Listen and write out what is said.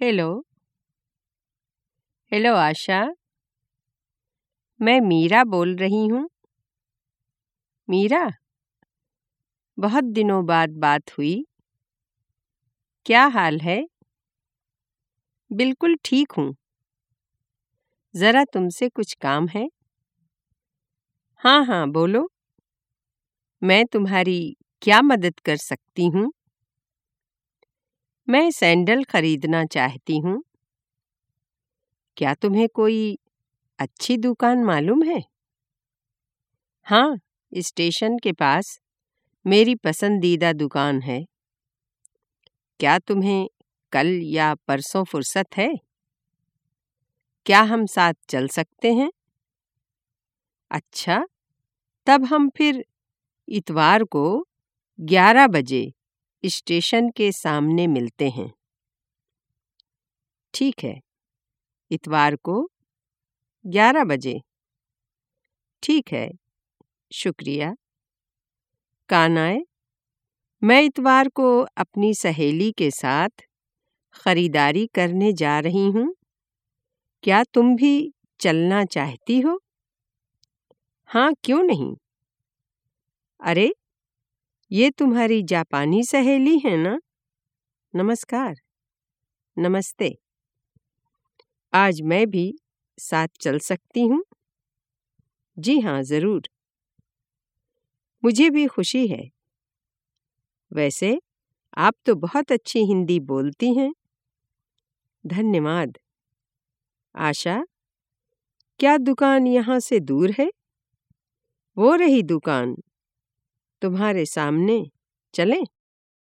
Hello hello आशा मैं मीरा बोल रही हूँ। मीरा? बहुत दिनों बाद बात हुई। क्या हाल है? बिल्कुल ठीक हूँ। ज़रा तुमसे कुछ काम है? हाँ हाँ बोलो। मैं तुम्हारी क्या मदद कर सकती हूँ? मैं सैंडल खरीदना चाहती हूँ। क्या तुम्हें कोई अच्छी दुकान मालूम है? हाँ स्टेशन के पास मेरी पसंदीदा दुकान है। क्या तुम्हें कल या परसों फुर्सत है? क्या हम साथ चल सकते हैं? अच्छा तब हम फिर इतवार को ग्यारह बजे स्टेशन के सामने मिलते हैं। ठीक है। इतवार को ग्यारह बजे। ठीक है। शुक्रिया। कानाए मैं इतवार को अपनी सहेली के साथ खरीदारी करने जा रही हूँ। क्या तुम भी चलना चाहती हो? हाँ क्यों नहीं? अरे ये तुम्हारी जापानी सहेली है ना? नमस्कार। नमस्ते। आज मैं भी साथ चल सकती हूँ? जी हाँ ज़रूर। मुझे भी खुशी है। वैसे, आप तो बहुत अच्छी हिंदी बोलती हैं। धन्यवाद। आशा, क्या दुकान यहाँ से दूर है? वो रही दुकान। तुम्हारे सामने चलें।